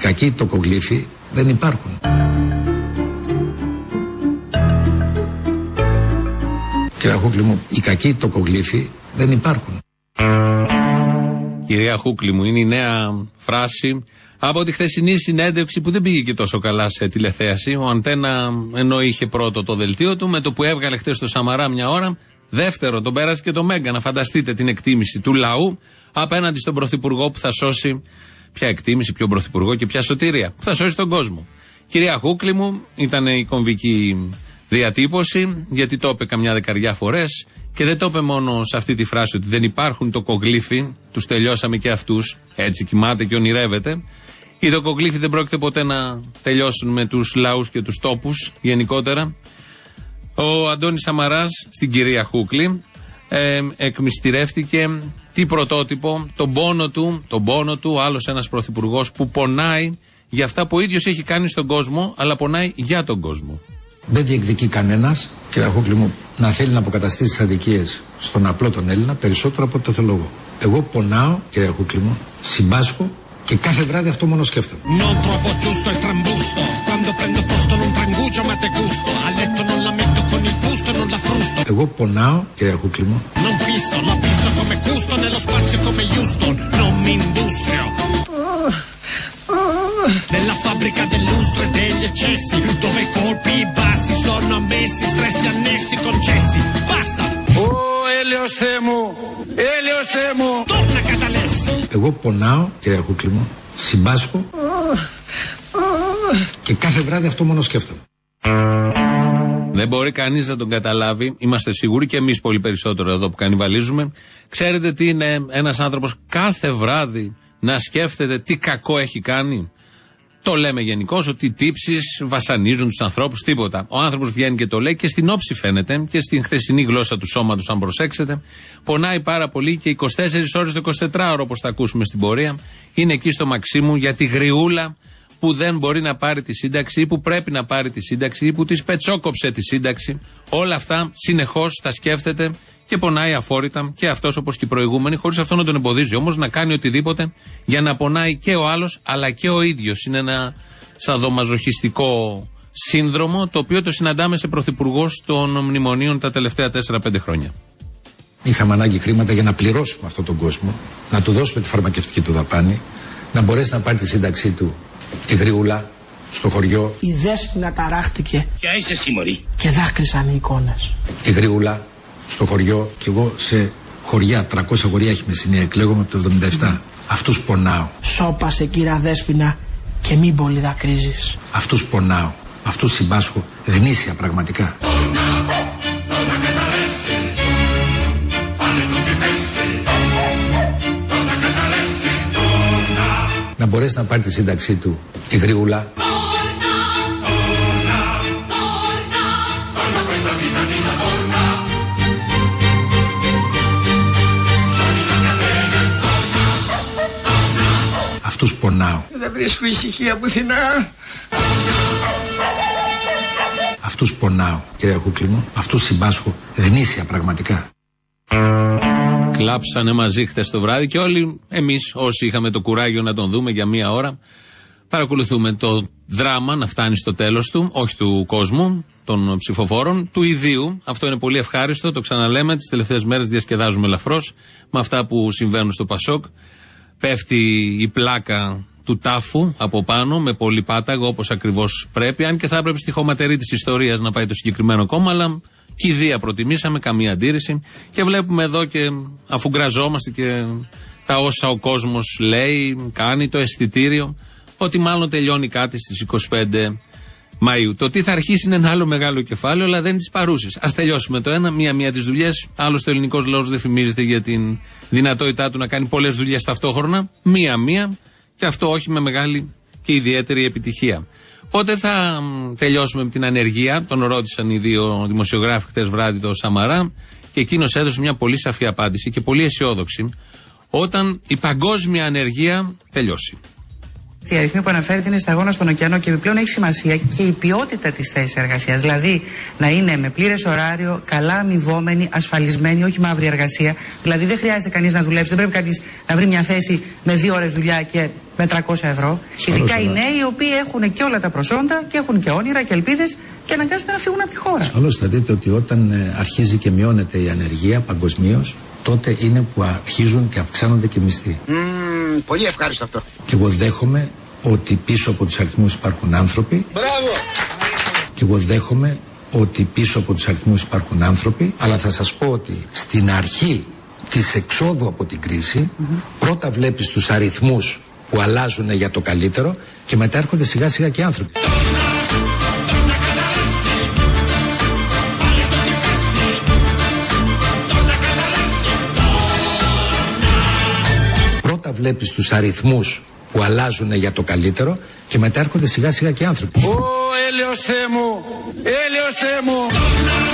κακοί τοκογλύφοι δεν υπάρχουν. Κύριε Χούκλη μου, οι κακοί τοκογλύφοι δεν υπάρχουν. Κυρία Χούκλη μου, είναι η νέα φράση από τη χθεσινή συνέντευξη που δεν πήγε και τόσο καλά σε τηλεθέαση. Ο Αντένα ενώ είχε πρώτο το δελτίο του, με το που έβγαλε χθες το Σαμαρά μια ώρα, δεύτερο τον πέρασε και το Μέγκα. Να φανταστείτε την εκτίμηση του λαού απέναντι στον Πρωθυπουργό που θα σώσει. Ποια εκτίμηση, ποιο Πρωθυπουργό και ποια σωτηρία. Που θα σώσει τον κόσμο. Κυρία Χούκλη μου, ήταν η κομβική διατύπωση, γιατί το είπε καμιά δεκαριά φορές και δεν το είπε μόνο σε αυτή τη φράση ότι δεν υπάρχουν το κογλίφι, τους τελειώσαμε και αυτούς, έτσι κοιμάται και ονειρεύεται. Οι τοκογλύφοι δεν πρόκειται ποτέ να τελειώσουν με τους λαούς και τους τόπους γενικότερα. Ο Αντώνης Σαμαράς στην κυρία Χούκλη ε, εκμυστηρεύτηκε τι πρωτότυπο, τον πόνο του, τον πόνο του, άλλος ένας πρωθυπουργός που πονάει για αυτά που ο ίδιος έχει κάνει στον κόσμο, αλλά πονάει για τον κόσμο. Δεν διεκδικεί κανένας, κύριε Χούκλη μου, να θέλει να αποκαταστήσει τις αδικίες στον απλό τον Έλληνα περισσότερο από ό,τι το θέλω εγώ. Εγώ πονάω, κύριε Χούκλη μου, συμπάσχω και κάθε βράδυ αυτό μόνο σκέφτομαι. Εγώ πονάω, κύριε Χούκλη μου. Nella fabbrica del lustro e degli eccessi Dove i colpi bassi sono ammessi Stressi annessi concessi Basta Oh Έλεος Θεέ μου Έλεος Θεέ μου Torna Καταλέσsi Εγώ πονάω κύριε Χούκλη μου Συμπάσχω Και κάθε βράδυ αυτό μόνο σκέφτομαι δεν μπορεί κανείς να τον καταλάβει. Είμαστε σίγουροι και εμείς πολύ περισσότερο εδώ που κανιβαλίζουμε. Ξέρετε τι είναι ένας άνθρωπος κάθε βράδυ να σκέφτεται τι κακό έχει κάνει. Το λέμε γενικώ ότι οι τύψεις βασανίζουν τους ανθρώπους, τίποτα. Ο άνθρωπος βγαίνει και το λέει και στην όψη φαίνεται και στην χθεσινή γλώσσα του σώματος, αν προσέξετε. Πονάει πάρα πολύ και 24 ώρες το 24ωρο, όπως θα ακούσουμε στην πορεία, είναι εκεί στο Μαξίμου για τη γριούλα που δεν μπορεί να πάρει τη σύνταξη ή που πρέπει να πάρει τη σύνταξη ή που της πετσόκοψε τη σύνταξη. Όλα αυτά συνεχώς τα σκέφτεται και πονάει αφόρητα και αυτός όπως και οι προηγούμενοι, χωρίς αυτό να τον εμποδίζει όμως να κάνει οτιδήποτε για να πονάει και ο άλλος αλλά και ο ίδιος. Είναι ένα σαδομαζοχιστικό σύνδρομο το οποίο το συναντάμε σε πρωθυπουργός των μνημονίων τα τελευταία 4-5 χρόνια. Είχαμε ανάγκη χρήματα για να πληρώσουμε αυτόν τον κόσμο, να του δώσουμε τη φαρμακευτική του δαπάνη, να μπορέσει να πάρει τη σύνταξή του η γριούλα στο χωριό. Η δέσποινα ταράχτηκε. Ποια είσαι εσύ, Και δάκρυσαν οι εικόνες. Η γριούλα στο χωριό και εγώ σε χωριά, 300 χωριά έχει Μεσσηνία, εκλέγομαι από το 77. Αυτούς πονάω. Σώπασε κύρα Δέσποινα και μην πολύ δακρύζεις. Αυτούς πονάω. Αυτούς συμπάσχω γνήσια πραγματικά. Να μπορέσει να πάρει τη σύνταξή του η γριούλα αυτούς πονάω. Δεν βρίσκω ησυχία πουθενά. Αυτούς πονάω, κύριε Κούκλη μου. Αυτούς συμπάσχω γνήσια πραγματικά. Κλάψανε μαζί χθες το βράδυ και όλοι εμείς όσοι είχαμε το κουράγιο να τον δούμε για μία ώρα παρακολουθούμε το δράμα να φτάνει στο τέλος του, όχι του κόσμου, των ψηφοφόρων, του ιδίου. Αυτό είναι πολύ ευχάριστο, το ξαναλέμε. Τις τελευταίες μέρες διασκεδάζουμε ελαφρώς με αυτά που συμβαίνουν στο Πασόκ. Πέφτει η πλάκα του τάφου από πάνω με πολύ πάταγο όπως ακριβώς πρέπει. Αν και θα έπρεπε στη χωματερή της ιστορίας να πάει το συγκεκριμένο κόμμα, αλλά κηδεία προτιμήσαμε, καμία αντίρρηση. Και βλέπουμε εδώ και αφού γκραζόμαστε και τα όσα ο κόσμος λέει, κάνει, το αισθητήριο, ότι μάλλον τελειώνει κάτι στις 25 Μαΐου. Το τι θα αρχίσει είναι ένα άλλο μεγάλο κεφάλαιο, αλλά δεν είναι τι παρούσε. Α τελειώσουμε το ένα, μία-μία τις δουλειές. Άλλωστε, ο ελληνικός λαός δεν φημίζεται για την δυνατότητά του να κάνει πολλές δουλειές ταυτόχρονα, μία-μία, και αυτό όχι με μεγάλη και ιδιαίτερη επιτυχία. Πότε θα τελειώσουμε με την ανεργία, τον ρώτησαν οι δύο δημοσιογράφοι χτες βράδυ το Σαμαρά, και εκείνος έδωσε μια πολύ σαφή απάντηση και πολύ αισιόδοξη, όταν η παγκόσμια ανεργία τελειώσει. Η αριθμή που αναφέρεται είναι σταγόνα στον ωκεανό και επιπλέον έχει σημασία και η ποιότητα της θέσης εργασίας. Δηλαδή να είναι με πλήρες ωράριο, καλά αμοιβόμενη, ασφαλισμένη, όχι μαύρη εργασία. Δηλαδή δεν χρειάζεται κανείς να δουλέψει, δεν πρέπει κανεί να βρει μια θέση με δύο ώρες δουλειά και με 300 ευρώ. Ειδικά οι νέοι οι οποίοι έχουν και όλα τα προσόντα και έχουν και όνειρα και ελπίδες και αναγκάζονται να φύγουν από τη χώρα. Ασφαλώ θα δείτε ότι όταν ε, αρχίζει και μειώνεται η ανεργία παγκοσμίως, τότε είναι που αρχίζουν και αυξάνονται και οι μισθοί. Mm, πολύ ευχάριστο αυτό. Και εγώ δέχομαι ότι πίσω από τους αριθμούς υπάρχουν άνθρωποι. Μπράβο! Και εγώ δέχομαι ότι πίσω από τους αριθμούς υπάρχουν άνθρωποι, αλλά θα σας πω ότι στην αρχή της εξόδου από την κρίση, πρώτα βλέπεις τους αριθμούς που αλλάζουν για το καλύτερο και μετά έρχονται σιγά σιγά και άνθρωποι. Πρώτα βλέπεις τους αριθμούς που αλλάζουν για το καλύτερο και μετά έρχονται σιγά σιγά και άνθρωποι. Ω έλεος Θεέ μου, έλεος Θεέ μου.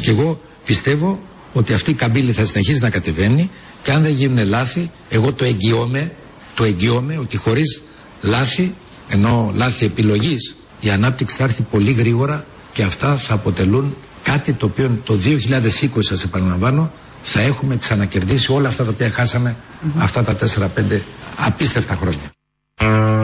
Και εγώ πιστεύω ότι αυτή η καμπύλη θα συνεχίσει να κατεβαίνει και αν δεν γίνουν λάθη, εγώ το εγγυώμαι, το εγγυώμαι ότι χωρίς λάθη, ενώ λάθη επιλογής, η ανάπτυξη θα έρθει πολύ γρήγορα και αυτά θα αποτελούν κάτι το οποίο το 2020 σας επαναλαμβάνω θα έχουμε ξανακερδίσει όλα αυτά τα οποία χάσαμε αυτά τα 4-5 απίστευτα χρόνια.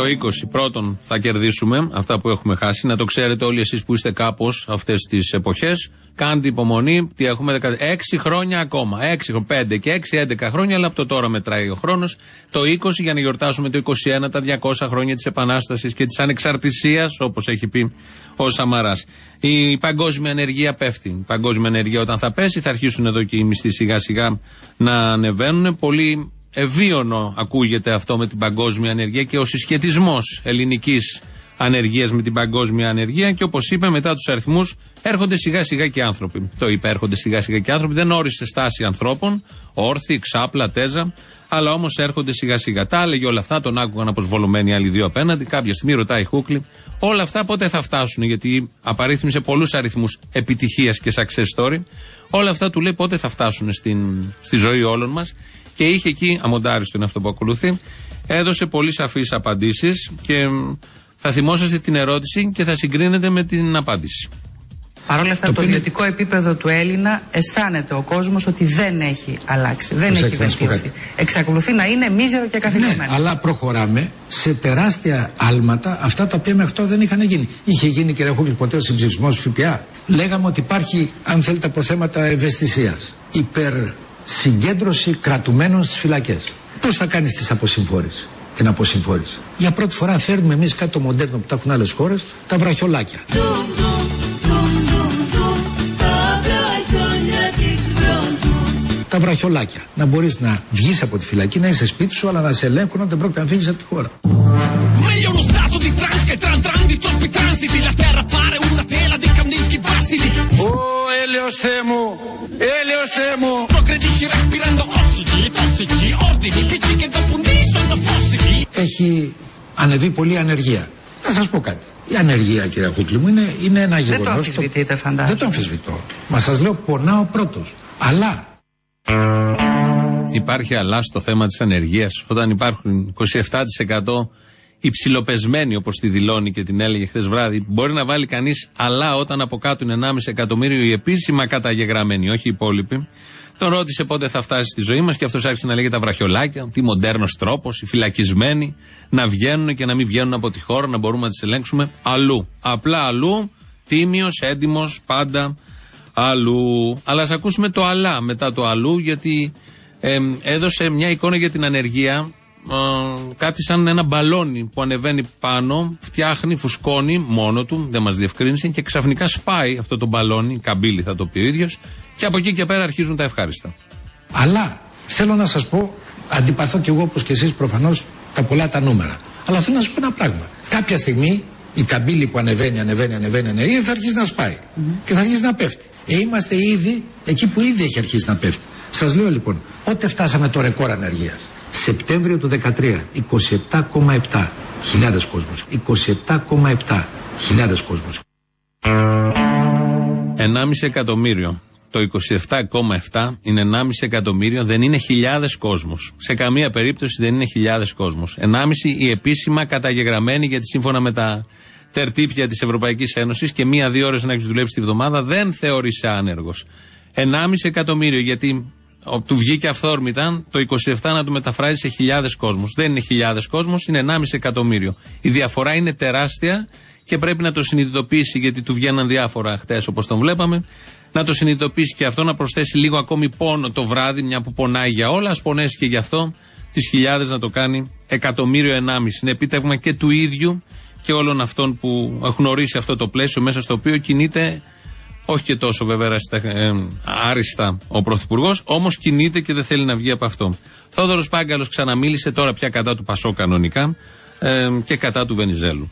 Το 20 πρώτον θα κερδίσουμε αυτά που έχουμε χάσει. Να το ξέρετε όλοι εσείς που είστε κάπως αυτές τις εποχές. Κάντε υπομονή. Τι έχουμε 16 χρόνια ακόμα. 6, 5 και 6, 11 χρόνια, αλλά από το τώρα μετράει ο χρόνος. Το 20 για να γιορτάσουμε το 21, τα 200 χρόνια της Επανάστασης και της Ανεξαρτησίας, όπως έχει πει ο Σαμαράς. Η παγκόσμια ανεργία πέφτει. Η παγκόσμια ανεργία όταν θα πέσει θα αρχίσουν εδώ και οι μισθοί σιγά σιγά να ανεβαίνουν. Πολύ ευίωνο ακούγεται αυτό με την παγκόσμια ανεργία και ο συσχετισμός ελληνικής ανεργίας με την παγκόσμια ανεργία. Και όπως είπε, μετά τους αριθμούς έρχονται σιγά σιγά και άνθρωποι. Το είπε, έρχονται σιγά σιγά και άνθρωποι. Δεν όρισε στάση ανθρώπων, όρθιοι, ξάπλα, τέζα, αλλά όμως έρχονται σιγά σιγά. Τα έλεγε όλα αυτά, τον άκουγαν αποσβολωμένοι άλλοι δύο απέναντι. Κάποια στιγμή ρωτάει Χούκλι, όλα αυτά πότε θα φτάσουν, γιατί απαρίθμησε πολλούς αριθμούς επιτυχίας και success story. Όλα αυτά του λέει πότε θα φτάσουν στην, στη ζωή όλων μας. Και είχε εκεί, αμοντάριστο είναι αυτό που ακολουθεί, έδωσε πολύ σαφείς απαντήσεις και θα θυμόσαστε την ερώτηση και θα συγκρίνετε με την απάντηση. Παρ' όλα αυτά, το, το ιδιωτικό επίπεδο του Έλληνα αισθάνεται ο κόσμος ότι δεν έχει αλλάξει, δεν έχει βελτιωθεί. Εξακολουθεί να είναι μίζερο και καθηγημένο. Ναι, αλλά προχωράμε σε τεράστια άλματα, αυτά τα οποία μέχρι τώρα δεν είχαν γίνει. Είχε γίνει, κύριε Χούκλη, ποτέ ο συμψηφισμός ΦΠΑ. Λέγαμε ότι υπάρχει, αν θέλετε, από θέματα ευαισθησίας. Υπερ συγκέντρωση κρατουμένων στις φυλακές. Πώς θα κάνεις τις αποσυμφόρηση, την αποσυμφόρηση; Για πρώτη φορά φέρνουμε εμείς κάτι το μοντέρνο που τα έχουν άλλες χώρες, τα βραχιολάκια. Τα βραχιολάκια. Να μπορείς να βγεις από τη φυλακή, να είσαι σπίτι σου, αλλά να σε ελέγχουν όταν πρόκειται να φύγεις από τη χώρα. Meglio uno stato di trans che tran tran di troppi transiti La terra pare una tela di Kandinsky bassidi Oh Elio Semu, Elio Semu Progredisci respirando ossidi, tossici, ordini, picci che dopo un dì sono fossili Έχει ανεβεί πολύ ανεργία. Θα σας πω κάτι. Η ανεργία, κύριε Κούκλη μου, είναι, είναι ένα γεγονό. Δεν το αμφισβητείτε, φαντάζομαι. Δεν το αμφισβητώ. Μα σας λέω, πονάω πρώτος. Αλλά Υπάρχει αλλά στο θέμα της ανεργίας, όταν υπάρχουν 27% υψηλοπεσμένοι, όπως τη δηλώνει και την έλεγε χθες βράδυ, μπορεί να βάλει κανείς αλλά όταν από κάτω είναι 1,5 εκατομμύριο οι επίσημα καταγεγραμμένοι, όχι οι υπόλοιποι. Τον ρώτησε πότε θα φτάσει στη ζωή μας και αυτός άρχισε να λέγει τα βραχιολάκια, τι μοντέρνος τρόπος, οι φυλακισμένοι να βγαίνουν και να μην βγαίνουν από τη χώρα, να μπορούμε να τις ελέγξουμε αλλού. Απλά αλλού, τίμιος, έντιμος, πάντα αλλού. Αλλά ας ακούσουμε το αλλά μετά το αλλού, γιατί έδωσε μια εικόνα για την ανεργία. Κάτι σαν ένα μπαλόνι που ανεβαίνει πάνω, φτιάχνει, φουσκώνει μόνο του, δεν μας διευκρίνησε και ξαφνικά σπάει αυτό το μπαλόνι, καμπύλη θα το πει ο ίδιος, και από εκεί και πέρα αρχίζουν τα ευχάριστα. Αλλά θέλω να σας πω, αντιπαθώ κι εγώ όπως και εσείς προφανώς τα πολλά τα νούμερα. Αλλά θέλω να σα πω ένα πράγμα. Κάποια στιγμή η καμπύλη που ανεβαίνει, ανεβαίνει, ανεβαίνει, ανεβαίνει, θα αρχίσει να σπάει και θα αρχίσει να πέφτει. Ε, είμαστε ήδη εκεί που ήδη έχει αρχίσει να πέφτει. Σας λέω λοιπόν, πότε φτάσαμε το ρεκόρ ανεργίας. Σεπτέμβριο του 2013, 27,7 χιλιάδες κόσμος. 27,7 χιλιάδες κόσμος. 1,5 εκατομμύριο. Το 27,7 είναι 1,5 εκατομμύριο, δεν είναι χιλιάδες κόσμος. Σε καμία περίπτωση δεν είναι χιλιάδες κόσμος. 1,5 η επίσημα καταγεγραμμένη, γιατί σύμφωνα με τα τερτύπια της Ευρωπαϊκής Ένωσης και μία-δύο ώρες να έχεις δουλέψει τη βδομάδα, δεν θεωρείσαι άνεργος. 1,5 εκατομμύριο, γιατί του βγήκε αυθόρμητα το 27 να το μεταφράζει σε χιλιάδες κόσμους. Δεν είναι χιλιάδες κόσμο, είναι 1,5 εκατομμύριο. Η διαφορά είναι τεράστια και πρέπει να το συνειδητοποιήσει, γιατί του βγαίναν διάφορα χτες όπως τον βλέπαμε. Να το συνειδητοποιήσει και αυτό, να προσθέσει λίγο ακόμη πόνο το βράδυ, μια που πονάει για όλα. Α πονέσει και γι' αυτό τις χιλιάδες να το κάνει εκατομμύριο ενάμιση. Είναι επίτευγμα και του ίδιου και όλων αυτών που έχουν ορίσει αυτό το πλαίσιο μέσα στο οποίο κινείται όχι και τόσο βέβαια ε, άριστα ο Πρωθυπουργός, όμως κινείται και δεν θέλει να βγει από αυτό. Θόδωρος Πάγκαλος ξαναμίλησε τώρα πια κατά του Πασό κανονικά ε, και κατά του Βενιζέλου.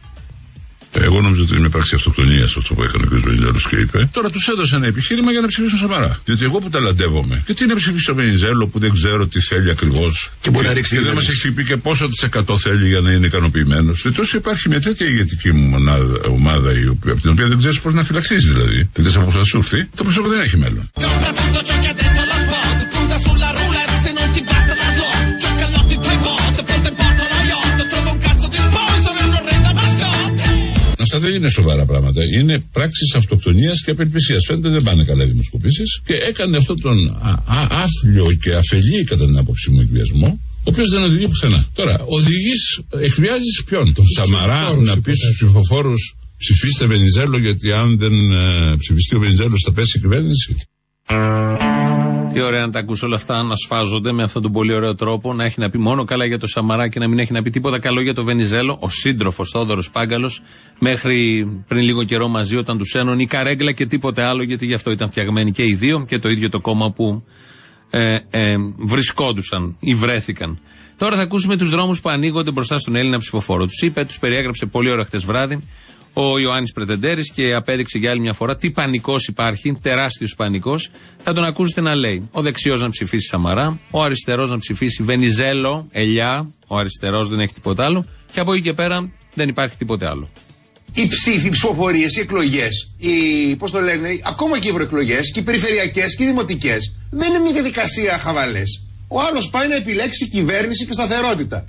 Εγώ νομίζω ότι είναι πράξη αυτοκτονία αυτό που έκανε ο κ. Βενιζέλο και είπε. Τώρα τους έδωσε ένα επιχείρημα για να ψηφίσουν Σαμαρά. Γιατί εγώ που ταλαντεύομαι. Και τι να ψηφίσω Βενιζέλο που δεν ξέρω τι θέλει ακριβώς. Και μπορεί να ρίξει Και δεν μας έχει πει και πόσο τη εκατό θέλει για να είναι ικανοποιημένος. Και τόσο υπάρχει μια τέτοια ηγετική μου μονάδα, ομάδα η οποία, από την οποία δεν ξέρεις πώς να φυλαχθείς δηλαδή. Δεν ξέρεις από θα σου έρθει. Το πρόσωπο δεν έχει μέλλον. Αυτά δεν είναι σοβαρά πράγματα. Είναι πράξεις αυτοκτονίας και απελπισίας. Φαίνεται δεν πάνε καλά οι δημοσκοπήσεις. Και έκανε αυτόν τον άθλιο και αφελή, κατά την άποψή μου, εκβιασμό, ο οποίος δεν οδηγεί πουθενά. Τώρα, οδηγείς, εκβιάζεις ποιον, τον Σαμαρά, να πεις στους ψηφοφόρους ψηφίστε Βενιζέλο, γιατί αν δεν ε, ψηφιστεί ο Βενιζέλος θα πέσει η κυβέρνηση. Τι ωραία να τα ακούσει όλα αυτά να σφάζονται με αυτόν τον πολύ ωραίο τρόπο, να έχει να πει μόνο καλά για το Σαμαρά και να μην έχει να πει τίποτα καλό για το Βενιζέλο. Ο σύντροφος Θόδωρος Πάγκαλος, μέχρι πριν λίγο καιρό μαζί, όταν τους ένωνε η καρέγκλα και τίποτε άλλο, γιατί γι' αυτό ήταν φτιαγμένοι και οι δύο και το ίδιο το κόμμα που ε, ε, βρισκόντουσαν ή βρέθηκαν. Τώρα θα ακούσουμε τους δρόμους που ανοίγονται μπροστά στον Έλληνα ψηφοφόρο. Τους είπε, τους περιέγραψε πολύ ώρα χτες βράδυ ο Ιωάννης Πρετεντέρη και απέδειξε για άλλη μια φορά τι πανικός υπάρχει, τεράστιος πανικός. Θα τον ακούσετε να λέει: Ο δεξιός να ψηφίσει Σαμαρά, ο αριστερός να ψηφίσει Βενιζέλο, Ελιά, ο αριστερός δεν έχει τίποτα άλλο. Και από εκεί και πέρα δεν υπάρχει τίποτε άλλο. Οι ψήφοι, οι ψηφοφορίες, οι εκλογές, οι, πώς το λένε, ακόμα και οι ευρωεκλογές και οι περιφερειακές και οι δημοτικές δεν είναι μια διαδικασία χαβαλές. Ο άλλος πάει να επιλέξει κυβέρνηση και σταθερότητα.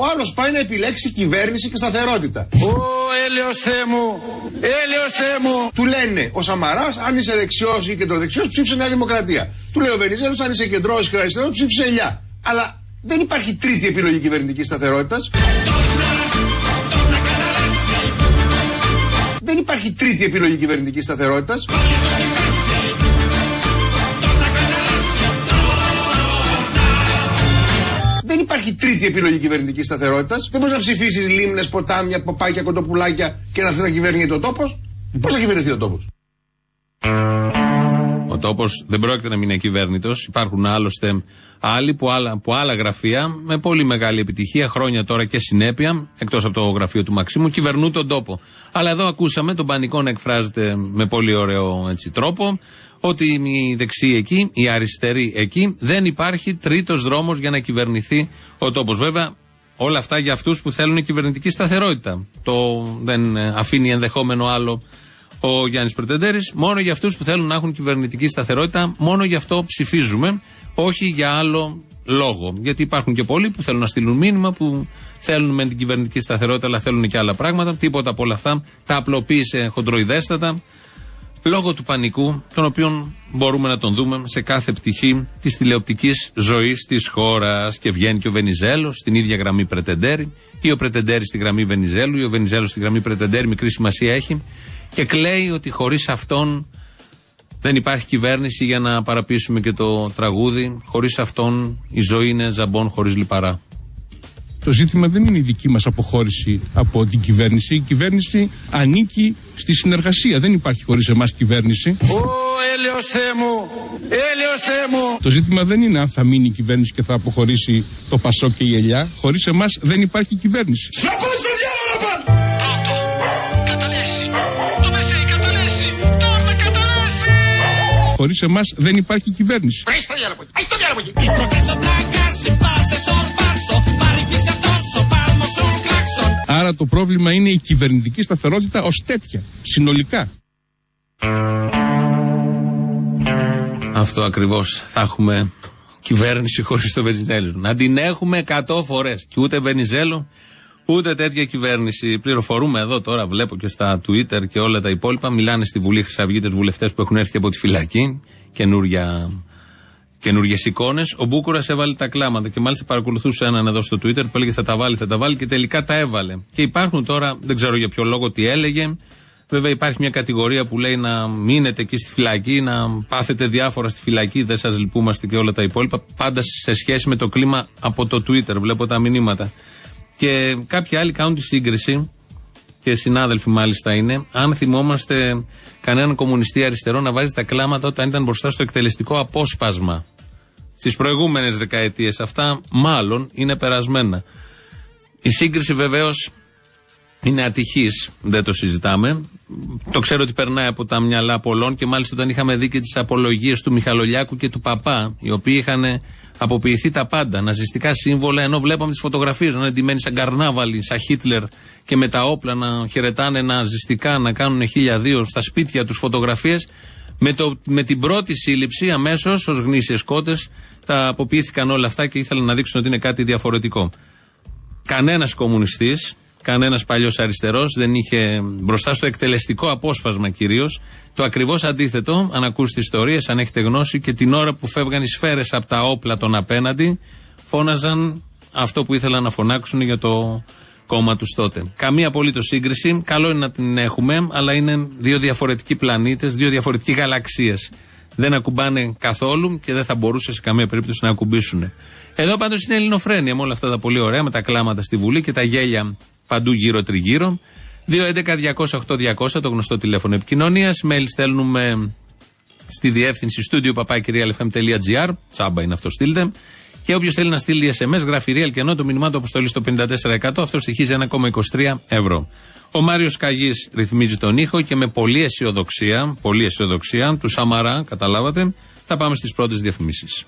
Ο άλλος πάει να επιλέξει κυβέρνηση και σταθερότητα. Ω έλεος Θεέ μου, έλεος Θεέ μου. Του λένε ο Σαμαράς, αν είσαι δεξιός ή κεντροδεξιός, ψήφισε Νέα Δημοκρατία. Του λέει ο Βενιζέλος, αν είσαι κεντρός ή αριστερός, ψήφισε Ελιά. Αλλά δεν υπάρχει τρίτη επιλογή κυβερνητικής σταθερότητας. Δεν υπάρχει τρίτη επιλογή κυβερνητικής σταθερότητας. Υπάρχει τρίτη επιλογή κυβερνητικής σταθερότητας. Δεν μπορείς να ψηφίσεις λίμνες, ποτάμια, παπάκια, κοντοπουλάκια και να θες να κυβερνήσει ο τόπος. Πώς θα κυβερνηθεί ο τόπος; Ο τόπος δεν πρόκειται να μείνει ακυβέρνητος. Υπάρχουν άλλωστε άλλοι που άλλα, που άλλα γραφεία με πολύ μεγάλη επιτυχία, χρόνια τώρα και συνέπεια, εκτός από το γραφείο του Μαξίμου, κυβερνούν τον τόπο. Αλλά εδώ ακούσαμε τον πανικό να εκφράζεται με πολύ ωραίο έτσι, τρόπο ότι η δεξί εκεί, η αριστερή εκεί, δεν υπάρχει τρίτος δρόμος για να κυβερνηθεί ο τόπος. Βέβαια, όλα αυτά για αυτούς που θέλουν κυβερνητική σταθερότητα. Το δεν αφήνει ενδεχόμενο άλλο ο Γιάννης Πρετεντέρης. Μόνο για αυτούς που θέλουν να έχουν κυβερνητική σταθερότητα, μόνο γι' αυτό ψηφίζουμε, όχι για άλλο λόγο. Γιατί υπάρχουν και πολλοί που θέλουν να στείλουν μήνυμα, που θέλουν με την κυβερνητική σταθερότητα, αλλά θέλουν και άλλα πράγματα. Τίποτα από όλα αυτά τα απλοποίησε χοντροειδέστατα λόγω του πανικού, τον οποίο μπορούμε να τον δούμε σε κάθε πτυχή της τηλεοπτικής ζωής της χώρας. Και βγαίνει και ο Βενιζέλος στην ίδια γραμμή Πρετεντέρη, ή ο Πρετεντέρη στη γραμμή Βενιζέλου, ή ο Βενιζέλος στη γραμμή Πρετεντέρη, μικρή σημασία έχει. Και κλαίει ότι χωρίς αυτόν δεν υπάρχει κυβέρνηση για να παραπείσουμε και το τραγούδι. Χωρίς αυτόν η ζωή είναι ζαμπόν χωρίς λιπαρά. Το ζήτημα δεν είναι η δική μας αποχώρηση από την κυβέρνηση. Η κυβέρνηση ανήκει στη συνεργασία. Δεν υπάρχει χωρίς εμάς κυβέρνηση. Ω έλεος Θεέ μου, έλεος Θεέ μου. Το ζήτημα δεν είναι αν θα μείνει η κυβέρνηση και θα αποχωρήσει το Πασό και η Ελιά. Χωρίς εμάς δεν υπάρχει κυβέρνηση. Να πας στο διάλογο Χωρίς εμάς δεν υπάρχει κυβέρνηση. Άρα το πρόβλημα είναι η κυβερνητική σταθερότητα ως τέτοια, συνολικά. Αυτό ακριβώς. Θα έχουμε κυβέρνηση χωρίς το Βενιζέλο. Να την έχουμε 100 φορές. Και ούτε Βενιζέλο, ούτε τέτοια κυβέρνηση. Πληροφορούμε εδώ τώρα, βλέπω και στα Twitter και όλα τα υπόλοιπα. Μιλάνε στη Βουλή Χρυσαυγίτε βουλευτές που έχουν έρθει από τη φυλακή. Καινούρια καινούργιες εικόνες. Ο Μπούκουρας έβαλε τα κλάματα και μάλιστα παρακολουθούσε έναν εδώ στο Twitter που έλεγε θα τα βάλει, θα τα βάλει και τελικά τα έβαλε. Και υπάρχουν τώρα, δεν ξέρω για ποιο λόγο τι έλεγε. Βέβαια υπάρχει μια κατηγορία που λέει να μείνετε εκεί στη φυλακή, να πάθετε διάφορα στη φυλακή, δεν σας λυπούμαστε και όλα τα υπόλοιπα. Πάντα σε σχέση με το κλίμα από το Twitter, βλέπω τα μηνύματα. Και κάποιοι άλλοι κάνουν τη σύγκριση, και συνάδελφοι μάλιστα είναι, αν θυμόμαστε κανέναν κομμουνιστή αριστερό να βάζει τα κλάματα όταν ήταν μπροστά στο εκτελεστικό απόσπασμα. Στις προηγούμενες δεκαετίες αυτά, μάλλον είναι περασμένα. Η σύγκριση βεβαίως είναι ατυχής, δεν το συζητάμε. Το ξέρω ότι περνάει από τα μυαλά πολλών και μάλιστα όταν είχαμε δει και τις απολογίες του Μιχαλολιάκου και του Παπά, οι οποίοι είχαν αποποιηθεί τα πάντα, ναζιστικά σύμβολα, ενώ βλέπαμε τις φωτογραφίες να είναι εντυμένοι σαν καρνάβαλοι, σαν Χίτλερ και με τα όπλα να χαιρετάνε ναζιστικά, να κάνουν χίλια δύο στα σπίτια τους φωτογραφίες. Με, με την πρώτη σύλληψη, αμέσως ως γνήσιες κότες, τα αποποιήθηκαν όλα αυτά και ήθελαν να δείξουν ότι είναι κάτι διαφορετικό. Κανένας κομμουνιστής, κανένας παλιός αριστερός δεν είχε μπροστά στο εκτελεστικό απόσπασμα κυρίως το ακριβώς αντίθετο. Αν ακούσετε ιστορίες, αν έχετε γνώση και την ώρα που φεύγαν οι σφαίρες από τα όπλα των απέναντι, φώναζαν αυτό που ήθελαν να φωνάξουν για το κόμμα τους τότε. Καμία απολύτως σύγκριση. Καλό είναι να την έχουμε, αλλά είναι δύο διαφορετικοί πλανήτες, δύο διαφορετικοί γαλαξίες. Δεν ακουμπάνε καθόλου και δεν θα μπορούσε σε καμία περίπτωση να ακουμπήσουν. Εδώ πάντως είναι ελληνοφρένεια με όλα αυτά τα πολύ ωραία, με τα κλάματα στη Βουλή και τα γέλια παντού γύρω τριγύρω. 2.11.208.200 το γνωστό τηλέφωνο επικοινωνίας. Mail στέλνουμε στη διεύθυνση studio papakirialfm.gr. Τσάμπα είναι αυτό, στείλτε. Και όποιος θέλει να στείλει SMS, γράφει real και ενώ το μηνυμά του αποστολής στο 54%, αυτό στοιχίζει 1,23 ευρώ. Ο Μάριος Καγής ρυθμίζει τον ήχο και με πολλή αισιοδοξία, πολλή αισιοδοξία του Σαμαρά, καταλάβατε, θα πάμε στις πρώτες διαφημίσεις.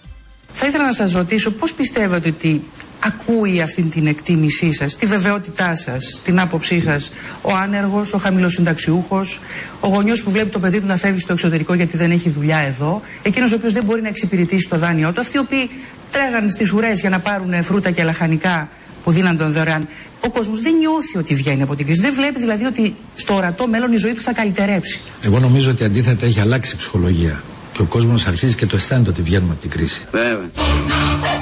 Θα ήθελα να σας ρωτήσω πώς πιστεύετε ότι ακούει αυτή την εκτίμησή σας, τη βεβαιότητά σας, την άποψή σας, ο άνεργος, ο χαμηλοσυνταξιούχος, ο γονιός που βλέπει το παιδί του να φεύγει στο εξωτερικό γιατί δεν έχει δουλειά εδώ, εκείνος ο οποίος δεν μπορεί να εξυπηρετήσει το δάνειό του, αυτοί οι οποίοι τρέγαν στις ουρές για να πάρουν φρούτα και λαχανικά που δίναν τον δωρεάν. Ο κόσμος δεν νιώθει ότι βγαίνει από την κρίση. Δεν βλέπει δηλαδή ότι στο ορατό μέλλον η ζωή του θα καλυτερέψει. Εγώ νομίζω ότι αντίθετα έχει αλλάξει η ψυχολογία. Και ο κόσμος αρχίζει και το αισθάνεται ότι βγαίνουμε από την κρίση. Βέβαια.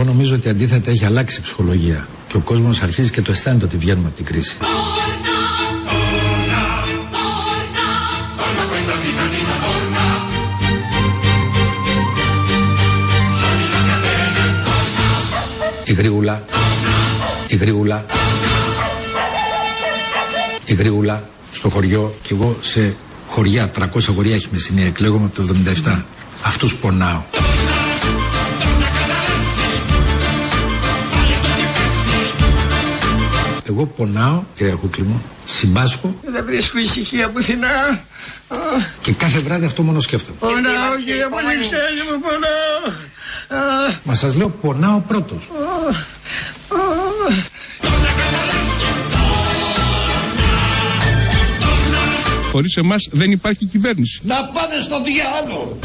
Εγώ νομίζω ότι αντίθετα έχει αλλάξει η ψυχολογία. Και ο κόσμος αρχίζει και το αισθάνεται ότι βγαίνουμε από την κρίση. Η γρήγουλα. Η γρήγουλα. Η γρήγουλα στο χωριό και εγώ σε χωριά, 300 χωριά έχει Μεσσηνία, εκλέγομαι από το 77. Αυτούς πονάω. Εγώ πονάω, κυρία Κούκλη μου, συμπάσχω. Δεν βρίσκω ησυχία πουθενά. Και κάθε βράδυ αυτό μόνο σκέφτομαι. Πονάω κύριε Πολυξέλη μου, πονάω. Μα σας λέω πονάω πρώτος. Χωρίς εμάς δεν υπάρχει κυβέρνηση. Να πάνε στο διάλογο.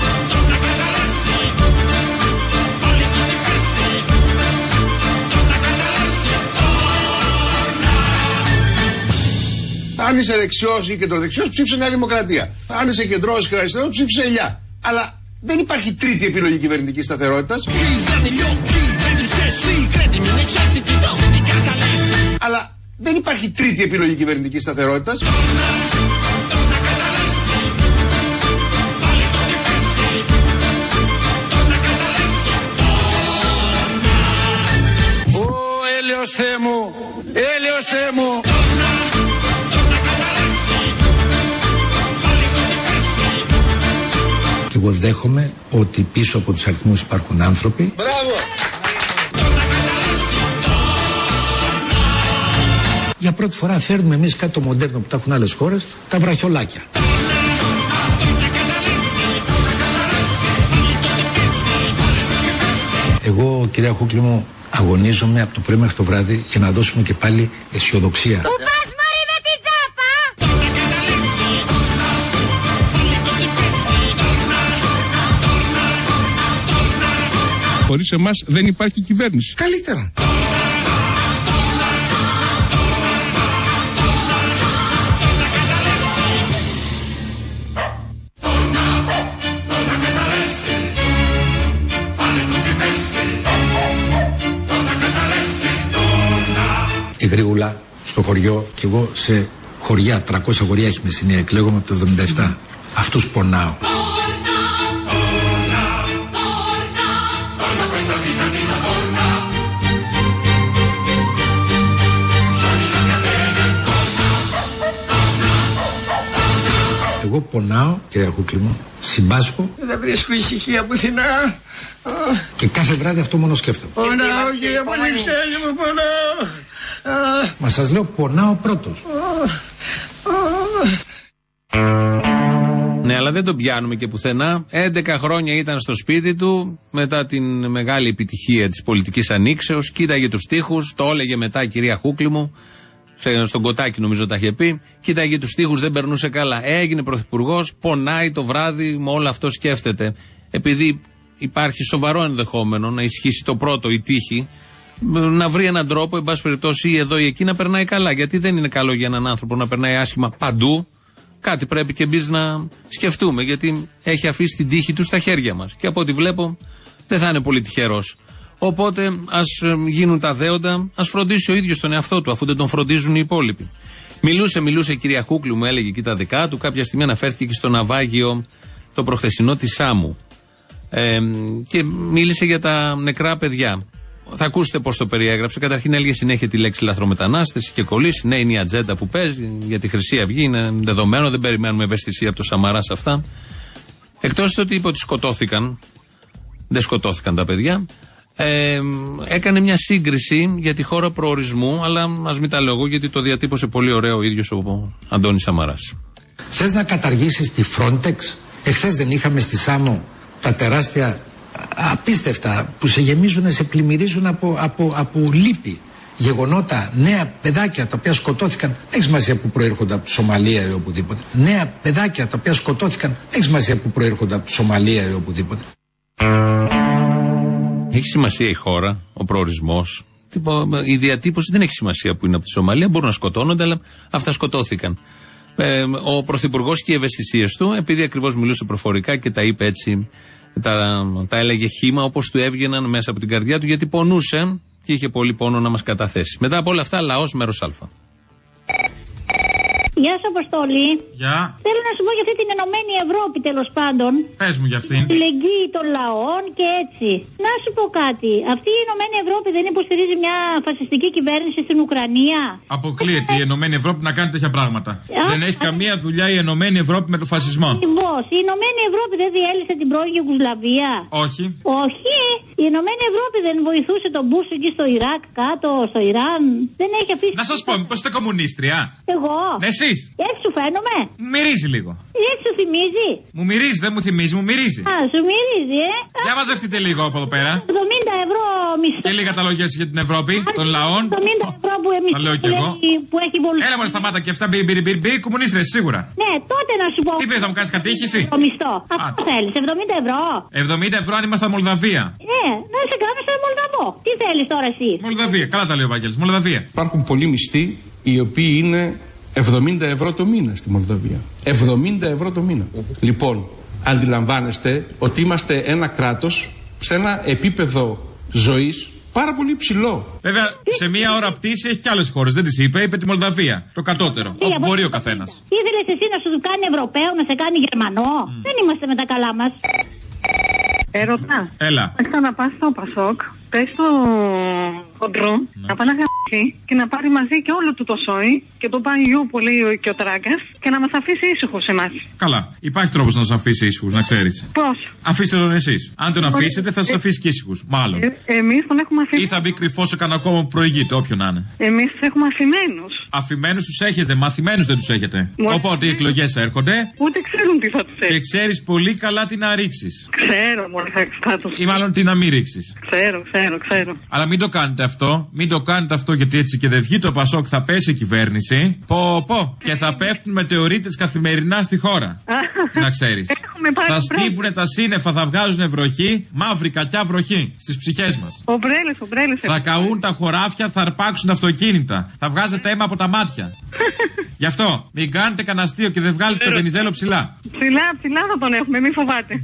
Αν είσαι δεξιός ή κεντροδεξιός, ψήφισε Νέα Δημοκρατία. Αν είσαι κεντρός ή αριστερός, ψήφισε Ελιά. Αλλά δεν υπάρχει τρίτη επιλογή κυβερνητικής σταθερότητας. Αλλά δεν υπάρχει τρίτη επιλογή κυβερνητικής σταθερότητας. Ω έλεος Θεέ μου, έλεος Θεέ μου. Εγώ δέχομαι ότι πίσω από τους αριθμούς υπάρχουν άνθρωποι. Μπράβο. Για πρώτη φορά φέρνουμε εμείς κάτι το μοντέρνο που τα έχουν άλλες χώρες, τα βραχιολάκια. Εγώ, κυρία Χούκλη μου, αγωνίζομαι από το πρωί μέχρι το βράδυ για να δώσουμε και πάλι αισιοδοξία. Χωρίς εμάς δεν υπάρχει κυβέρνηση. Καλύτερα. Η Γρήγουλα στο χωριό και εγώ σε χωριά, 300 χωριά έχει Μεσσηνία, εκλέγομαι από το 77. Αυτούς πονάω. Εγώ πονάω, κυρία Κούκλη μου, συμπάσχω Δεν βρίσκω ησυχία πουθενά. και κάθε βράδυ αυτό μόνο σκέφτομαι. Πονάω κύριε Πολυξέλη μου, πονάω. Α, Μα σας λέω πονάω πρώτος. Ναι, αλλά δεν τον πιάνουμε και πουθενά. 11 χρόνια ήταν στο σπίτι του μετά την μεγάλη επιτυχία της πολιτικής ανοίξεως. Κοίταγε τους τοίχου, το έλεγε μετά η κυρία Χούκλη μου. Σε- Στον κοτάκι νομίζω τα είχε πει. Κοίταγε τους τοίχου, δεν περνούσε καλά. Έγινε πρωθυπουργός, πονάει το βράδυ, με όλο αυτό σκέφτεται. Επειδή υπάρχει σοβαρό ενδεχόμενο να ισχύσει το πρώτο, η τύχη, να βρει έναν τρόπο, εν πάση περιπτώσει, ή εδώ ή εκεί να περνάει καλά. Γιατί δεν είναι καλό για έναν άνθρωπο να περνάει άσχημα παντού. Κάτι πρέπει και εμείς να σκεφτούμε, γιατί έχει αφήσει την τύχη του στα χέρια μας. Και από ό,τι βλέπω, δεν θα είναι πολύ τυχερός. Οπότε ας γίνουν τα δέοντα, ας φροντίσει ο ίδιος τον εαυτό του, αφού δεν τον φροντίζουν οι υπόλοιποι. Μιλούσε, μιλούσε η κυρία Κούκλου, μου έλεγε εκεί τα δικά του. Κάποια στιγμή αναφέρθηκε και στο ναυάγιο το προχθεσινό της Σάμου. Ε, και μίλησε για τα νεκρά παιδιά. Θα ακούσετε πώς το περιέγραψε. Καταρχήν έλεγε συνέχεια τη λέξη λαθρομετανάστε. Είχε κολλήσει. Ναι, είναι η ατζέντα που παίζει για τη Χρυσή Αυγή. Είναι δεδομένο. Δεν περιμένουμε ευαισθησία από το Σαμαρά σε αυτά. Εκτός του ότι είπε ότι σκοτώθηκαν. Δεν σκοτώθηκαν τα παιδιά. Ε, έκανε μια σύγκριση για τη χώρα προορισμού, αλλά ας μην τα λέω εγώ, γιατί το διατύπωσε πολύ ωραίο ο ίδιος ο Αντώνης Σαμαράς. Θες να καταργήσεις τη Frontex; Εχθές δεν είχαμε στη Σάμο τα τεράστια α, απίστευτα που σε γεμίζουν, σε πλημμυρίζουν από, από, από λύπη. Γεγονότα, νέα παιδάκια τα οποία σκοτώθηκαν, δεν έχεις σημασία που προέρχονται από τη Σομαλία ή οπουδήποτε. Νέα παιδάκια τα οποία σκοτώθηκαν, δεν έχεις σημασία που προέρχονται από τη Σομαλία ή οπουδήποτε. Έχει σημασία η χώρα, ο προορισμός. Η διατύπωση δεν έχει σημασία που είναι από τη Σομαλία. Μπορούν να σκοτώνονται, αλλά αυτά σκοτώθηκαν. Ε, ο Πρωθυπουργός και οι ευαισθησίες του, επειδή ακριβώς μιλούσε προφορικά και τα είπε έτσι, τα, τα έλεγε χήμα όπως του έβγαιναν μέσα από την καρδιά του, γιατί πονούσε και είχε πολύ πόνο να μας καταθέσει. Μετά από όλα αυτά, λαός μέρος Α. Γεια σου, Αποστόλη. Γεια. Θέλω να σου πω για αυτή την Ενωμένη Ευρώπη τέλος πάντων. Πες μου για αυτήν. Τη λεγγύη των λαών και έτσι. Να σου πω κάτι. Αυτή η Ενωμένη Ευρώπη δεν υποστηρίζει μια φασιστική κυβέρνηση στην Ουκρανία; Αποκλείεται η Ενωμένη Ευρώπη να κάνει τέτοια πράγματα. Α, δεν έχει καμία δουλειά η Ενωμένη Ευρώπη με το φασισμό. Ακριβώς. Η Ενωμένη Ευρώπη δεν διέλυσε την πρώην Ιουγκοσλαβία; Όχι. Όχι. Η Ενωμένη Ευρώπη δεν βοηθούσε τον Μπούς εκεί στο Ιράκ κάτω, στο Ιράν. Δεν έχει αφήσει. Να σας πω, μήπως είστε κομμουνίστρια; Εγώ. Ναι, εσείς. Έτσι σου φαίνομαι. Μου μυρίζει λίγο. Έτσι σου θυμίζει. Μου μυρίζει, δεν μου θυμίζει, μου μυρίζει. Α, σου μυρίζει, ε. Για μαζευτείτε λίγο από εδώ πέρα. 70 ευρώ μισθό. Και λίγα τα λόγια για την Ευρώπη, των λαών. 70 ευρώ που εμείς Τα λέω κι εγώ. που έχει βολή. Έλα μου σταμάτα και αυτά μπιρ μπιρ μπιρ μπιρ κομμουνίστρια σίγουρα. Ναι, τότε να σου πω. Τι πες να μου κάνεις κατήχηση; Το μισθό. Αυτό θέλεις, 70 ευρώ. 70 ευρώ αν ήμασταν Μολδαβία. Ναι, να σε κάνω σαν Μολδαβό. Τι θέλεις τώρα εσύ. Μολδαβία, καλά τα λέει ο Βάγγελ. Μολδαβία. Υπάρχουν πολλοί μισθοί οι οποίοι είναι 70 ευρώ το μήνα στη Μολδαβία. 70 ευρώ το μήνα. Λοιπόν, αντιλαμβάνεστε ότι είμαστε ένα κράτος σε ένα επίπεδο ζωής πάρα πολύ ψηλό. Βέβαια, σε μία ώρα πτήση έχει και άλλες χώρες. Δεν τις είπε, είπε τη Μολδαβία. Το κατώτερο. Τι, Όπου από- μπορεί ο καθένας. Ήθελες εσύ να σου κάνει Ευρωπαίο, να σε κάνει Γερμανό; Δεν είμαστε με τα καλά μας. Έρωτα. Έλα. Θα ξαναπά στο Πασόκ, πες στο χοντρό να πάει να γαμπήσει και να πάρει μαζί και όλο του το σόι και τον Παγιού που λέει ο- και ο Τράγκα και να μας αφήσει ήσυχους εμάς. Καλά. Υπάρχει τρόπος να σας αφήσει ήσυχους, να ξέρεις. Πώς; Αφήστε τον εσείς. Αν τον αφήσετε, θα σας αφήσει και ήσυχους. Μάλλον. Εμείς τον έχουμε Ή αφήσει. θα μπει κρυφός σε κανένα κόμμα που προηγείται, όποιο να είναι. Εμείς τους έχουμε αφημένους. Αφημένους τους έχετε, μαθημένους δεν τους έχετε. Μα- Οπότε οι εκλογές έρχονται. Ούτε ξέρουν τι θα τους Και έτσι. ξέρεις πολύ καλά τι να ρίξεις. Ξέρω, μωρέ, θα, θα τους... Ή μάλλον τι να μην ρίξεις. Ξέρω, ξέρω, ξέρω. Αλλά μην το κάνετε αυτό. Μην το κάνετε αυτό γιατί έτσι και δεν βγει το Πασόκ θα πέσει η κυβέρνηση. Πω, πω. Και θα πέφτουν μετεωρίτες καθημερινά στη χώρα. να ξέρεις. Έχουμε πάρει Θα μπράβο. στίβουν τα σύννεφα, θα βγάζουν βροχή. Μαύρη κακιά βροχή στις ψυχές μας. Ομπρέλες, ομπρέλες. Θα καούν τα χωράφια, θα αρπάξουν αυτοκίνητα. Θα βγάζετε αίμα από τα μάτια. Γι' αυτό μην κάνετε κανένα αστείο και δεν βγάλετε το βενιζέλο ψηλά. Ψηλά, ψηλά θα τον έχουμε, μην φοβάται.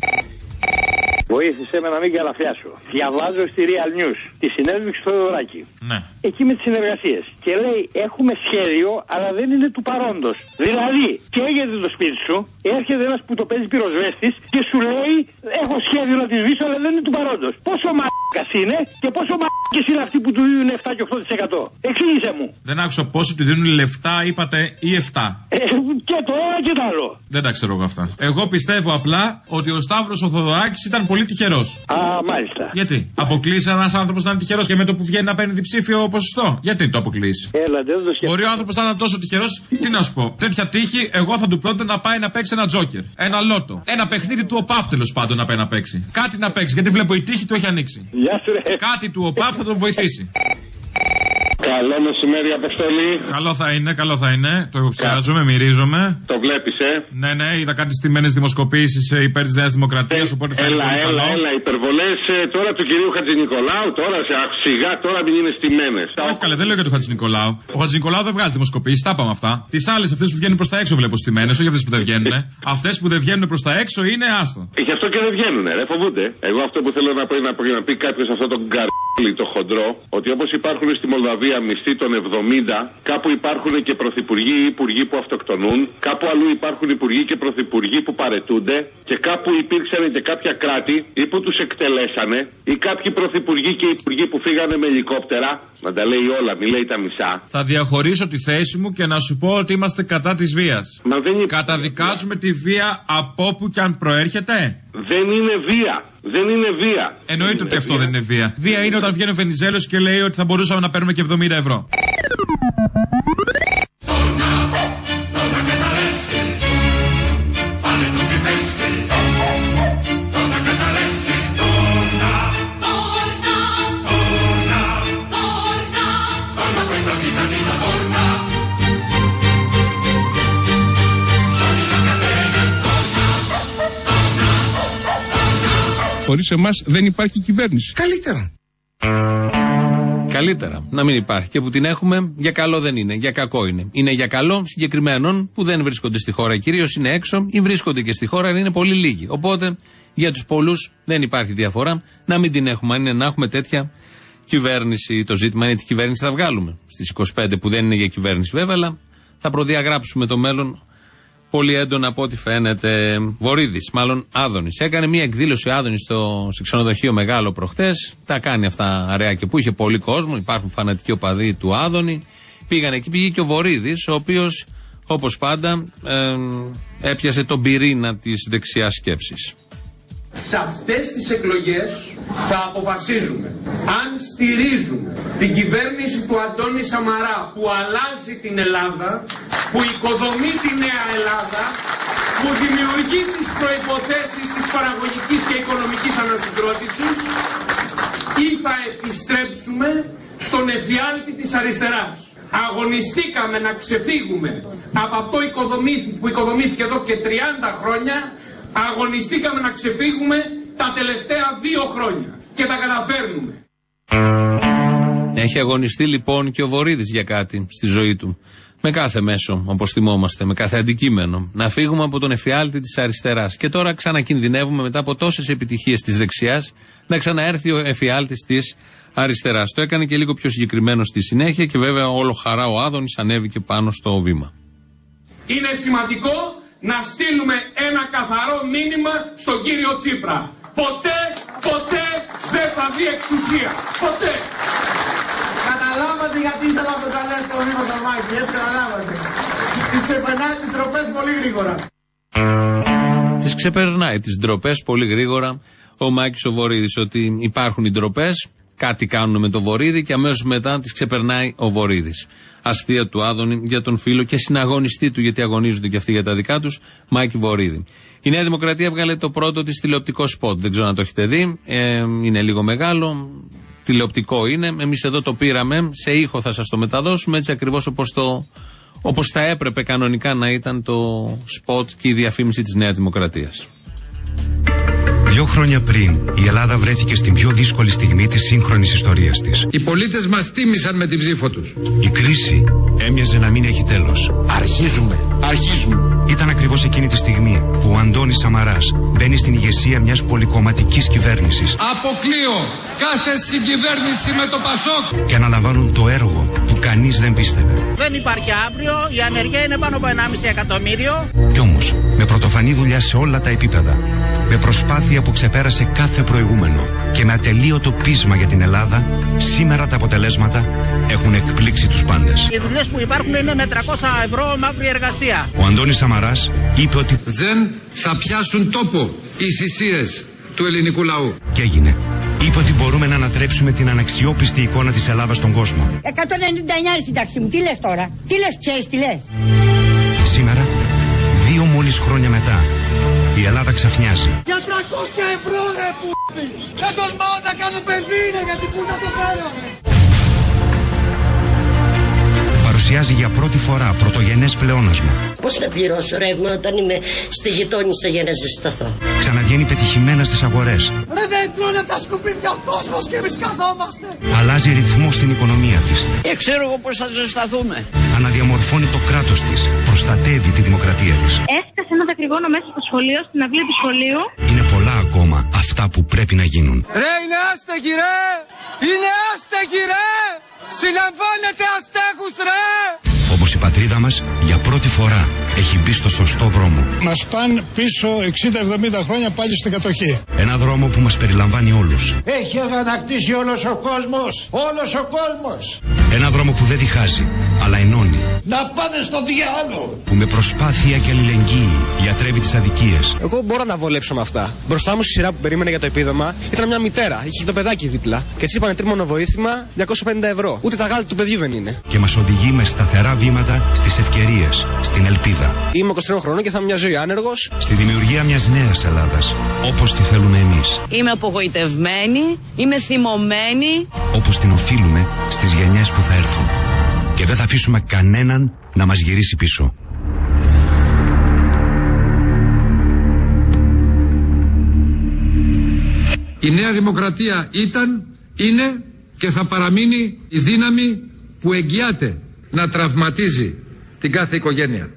Βοήθησε με να μην καλαφιάσω. Διαβάζω στη Real News τη συνέντευξη του Θεοδωράκη. Ναι. Εκεί με τις συνεργασίες. Και λέει: Έχουμε σχέδιο, αλλά δεν είναι του παρόντος. Δηλαδή, καίγεται το σπίτι σου, έρχεται ένας που το παίζει πυροσβέστης και σου λέει: Έχω σχέδιο να της σβήσω, αλλά δεν είναι του παρόντος. Πόσο μαλάκα είναι και πόσο μαλάκε είναι αυτοί που του δίνουν 7 και 8%. Εξήγησε μου. Δεν άκουσα πόσο του δίνουν λεφτά, είπατε, ή 7. Ε, και το ένα και το άλλο. Δεν τα ξέρω εγώ αυτά. Εγώ πιστεύω απλά ότι ο Σταύρος ο Θοδωράκη ήταν πολύ τυχερός. Α, μάλιστα. Γιατί; Αποκλείσει ένας άνθρωπος να είναι τυχερός και με το που βγαίνει να παίρνει διψήφιο ποσοστό. Γιατί το αποκλείσει. Έλα, δεν το Μπορεί ο άνθρωπος να είναι τόσο τυχερός, τι να σου πω; Τέτοια τύχη, εγώ θα του πρότεινα να πάει να παίξει ένα τζόκερ. Ένα λότο. Ένα παιχνίδι του ΟΠΑΠ τέλος πάντων να πάει να παίξει. Κάτι να παίξει, γιατί βλέπω η τύχη του έχει ανοίξει. Γεια σου, ρε. Κάτι του ΟΠΑΠ θα τον βοηθήσει. Καλό μεσημέρι, Αποστολή. Καλό θα είναι, καλό θα είναι. Το υποψιάζομαι, μυρίζομαι. Το βλέπεις, ε; Ναι, ναι, είδα κάτι στιμένε δημοσκοπήσεις υπέρ της Νέας Δημοκρατίας, οπότε θα είναι Έλα, πολύ έλα, καλό. έλα. Υπερβολές τώρα του κυρίου Χατζηνικολάου, τώρα σε σιγά, τώρα μην είναι στημένες. Όχι καλέ, δεν λέω για τον Χατζη Νικολάου. Ο Χατζη Νικολάου δεν βγάζει δημοσκοπήσεις, τα είπαμε αυτά. Τις άλλες, αυτές που βγαίνουν προς τα έξω βλέπω στιμένε, όχι αυτές που δεν βγαίνουν. Αυτές που δεν βγαίνουν προς τα έξω είναι άστο. Ε, Γι' αυτό και δεν βγαίνουν, ρε, φοβούνται. Εγώ αυτό που θέλω να πω είναι να, πει- να πει κάποιος αυτό τον καρδί, το χοντρό, ότι όπως υπάρχουν στη Μολδαβία μισθοί των 70, κάπου υπάρχουν και πρωθυπουργοί ή υπουργοί που αυτοκτονούν, κάπου αλλού υπάρχουν υπουργοί και πρωθυπουργοί που παρετούνται, και κάπου υπήρξαν και κάποια κράτη ή που τους εκτελέσανε, ή κάποιοι πρωθυπουργοί και υπουργοί που φύγανε με ελικόπτερα. Να τα λέει όλα, μη λέει τα μισά. Θα διαχωρίσω τη θέση μου και να σου πω ότι είμαστε κατά της βίας. Μα δεν είναι... Καταδικάζουμε τη βία από όπου και αν προέρχεται. Δεν είναι βία. Δεν είναι βία. Εννοείται ότι αυτό δεν είναι βία. Βία είναι όταν βγαίνει ο Βενιζέλος και λέει ότι θα μπορούσαμε να παίρνουμε και 70 ευρώ. Χωρίς εμάς δεν υπάρχει κυβέρνηση. Καλύτερα. Καλύτερα να μην υπάρχει. Και που την έχουμε, για καλό δεν είναι. Για κακό είναι. Είναι για καλό συγκεκριμένων που δεν βρίσκονται στη χώρα. Κυρίως είναι έξω ή βρίσκονται και στη χώρα, αλλά είναι πολύ λίγοι. Οπότε για τους πολλούς δεν υπάρχει διαφορά. Να μην την έχουμε. Αν είναι να έχουμε τέτοια κυβέρνηση. Το ζήτημα είναι τι κυβέρνηση θα βγάλουμε. Στις 25 που δεν είναι για κυβέρνηση βέβαια, αλλά θα προδιαγράψουμε το μέλλον πολύ έντονα από ό,τι φαίνεται. Βορύδης, μάλλον Άδωνης. Έκανε μια εκδήλωση Άδωνης στο σε ξενοδοχείο μεγάλο προχτέ. Τα κάνει αυτά αραιά και που είχε πολύ κόσμο. Υπάρχουν φανατικοί οπαδοί του Άδωνη. Πήγαν εκεί, πήγε και ο Βορύδης, ο οποίος όπως πάντα ε, έπιασε τον πυρήνα της δεξιάς σκέψης. Σε αυτές τις εκλογές θα αποφασίζουμε αν στηρίζουμε την κυβέρνηση του Αντώνη Σαμαρά που αλλάζει την Ελλάδα, που οικοδομεί τη νέα Ελλάδα, που δημιουργεί τις προϋποθέσεις της παραγωγικής και οικονομικής ανασυγκρότησης ή θα επιστρέψουμε στον εφιάλτη της αριστεράς. Αγωνιστήκαμε να ξεφύγουμε από αυτό οικοδομήθη- που οικοδομήθηκε εδώ και 30 χρόνια αγωνιστήκαμε να ξεφύγουμε τα τελευταία δύο χρόνια και τα καταφέρνουμε. Έχει αγωνιστεί λοιπόν και ο Βορύδης για κάτι στη ζωή του. Με κάθε μέσο, όπως θυμόμαστε, με κάθε αντικείμενο. Να φύγουμε από τον εφιάλτη της αριστεράς. Και τώρα ξανακινδυνεύουμε μετά από τόσες επιτυχίες της δεξιάς να ξαναέρθει ο εφιάλτης της αριστεράς. Το έκανε και λίγο πιο συγκεκριμένο στη συνέχεια και βέβαια όλο χαρά ο Άδωνης ανέβηκε πάνω στο βήμα. Είναι σημαντικό να στείλουμε ένα καθαρό μήνυμα στον κύριο Τσίπρα. Ποτέ, ποτέ δεν θα δει εξουσία. Ποτέ. Καταλάβατε γιατί ήθελα να το καλέσω το βήμα το μάκι, έτσι καταλάβατε. Τις επενάει τις τροπές πολύ γρήγορα. Τις ξεπερνάει τις ντροπές πολύ γρήγορα ο Μάκης ο Βορύδης. Ότι υπάρχουν οι ντροπές κάτι κάνουν με το Βορύδη και αμέσως μετά τι ξεπερνάει ο Βορύδης. Αστεία του Άδωνη για τον φίλο και συναγωνιστή του, γιατί αγωνίζονται και αυτοί για τα δικά τους, Μάκη Βορίδη. Η Νέα Δημοκρατία έβγαλε το πρώτο της τηλεοπτικό σποτ. Δεν ξέρω αν το έχετε δει. Ε, είναι λίγο μεγάλο. Τηλεοπτικό είναι. Εμείς εδώ το πήραμε. Σε ήχο θα σας το μεταδώσουμε έτσι ακριβώς όπως το. Όπως θα έπρεπε κανονικά να ήταν το σποτ και η διαφήμιση της Νέας Δημοκρατίας. Δύο χρόνια πριν, η Ελλάδα βρέθηκε στην πιο δύσκολη στιγμή της σύγχρονης ιστορίας της. Οι πολίτες μας τίμησαν με την ψήφο τους. Η κρίση έμοιαζε να μην έχει τέλος. Αρχίζουμε, αρχίζουμε. Ήταν ακριβώς εκείνη τη στιγμή που ο Αντώνης Σαμαράς μπαίνει στην ηγεσία μιας πολυκομματικής κυβέρνησης Αποκλείω κάθε συγκυβέρνηση με το Πασόκ. και αναλαμβάνουν το έργο που κανείς δεν πίστευε. Δεν υπάρχει αύριο, η ανεργία είναι πάνω από 1,5 εκατομμύριο. Κι όμως, με πρωτοφανή δουλειά σε όλα τα επίπεδα, με προσπάθεια που ξεπέρασε κάθε προηγούμενο και με ατελείωτο πείσμα για την Ελλάδα, σήμερα τα αποτελέσματα έχουν εκπλήξει τους πάντες. Οι δουλειές που υπάρχουν είναι με 300 ευρώ μαύρη εργασία. Ο Αντώνης Σαμαράς είπε ότι Δεν θα πιάσουν τόπο οι θυσίες του ελληνικού λαού. και έγινε. Είπε ότι μπορούμε να ανατρέψουμε την αναξιόπιστη εικόνα της Ελλάδας στον κόσμο. 199 η σύνταξη μου. Τι λες τώρα; Τι λες, ξέρεις τι λες; Σήμερα, δύο μόλις χρόνια μετά, η Ελλάδα ξαφνιάζει. Για 300 ευρώ ρε που Δεν τολμάω να κάνω παιδί ρε γιατί πού να το φέρω ρε. Παρουσιάζει για πρώτη φορά πρωτογενές πλεόνασμα. Πώς να πληρώσω ρεύμα όταν είμαι στη γειτόνισσα για να ζεσταθώ; Ξαναβγαίνει πετυχημένα στις αγορές. Ρε δεν τρώνε τα σκουπίδια ο κόσμος και εμείς καθόμαστε. Αλλάζει ρυθμό στην οικονομία της. Ε, ξέρω εγώ πώς θα ζεσταθούμε. Αναδιαμορφώνει το κράτος της. Προστατεύει τη δημοκρατία της. Έσκασε ένας δακρυγόνο μέσα στο σχολείο, στην αυλή του σχολείου. Είναι πολλά ακόμα αυτά που πρέπει να γίνουν. Ρε είναι άστεγοι ρε. Είναι άστεγοι ρε. Συλλαμβάνετε αστέχους ρε. Όπως η πατρίδα μας για πρώτη φορά έχει μπει στο σωστό δρόμο. Μας πάνε πίσω 60-70 χρόνια πάλι στην κατοχή. Ένα δρόμο που μας περιλαμβάνει όλους. Έχει αγανακτήσει όλος ο κόσμος. Όλος ο κόσμος. Ένα δρόμο που δεν διχάζει, αλλά ενώνει. Να πάνε στο διάλογο. Που με προσπάθεια και αλληλεγγύη γιατρεύει τις αδικίες. Εγώ μπορώ να βολέψω με αυτά. Μπροστά μου στη σειρά που περίμενε για το επίδομα ήταν μια μητέρα. Είχε το παιδάκι δίπλα. Και της είπανε τρίμονο βοήθημα 250 ευρώ. Ούτε τα γάλα του παιδιού δεν είναι. Και μας οδηγεί με σταθερά βήματα στις ευκαιρίες, στην ελπίδα. Είμαι 23 χρονών και θα είμαι μια ζωή άνεργος. Στη δημιουργία μιας νέας Ελλάδας, όπως τη θέλουμε εμείς. Είμαι απογοητευμένη, είμαι θυμωμένη. Όπως την οφείλουμε στις γενιές που θα έρθουν. Και δεν θα αφήσουμε κανέναν να μας γυρίσει πίσω. Η Νέα Δημοκρατία ήταν, είναι και θα παραμείνει η δύναμη που εγγυάται να τραυματίζει την κάθε οικογένεια.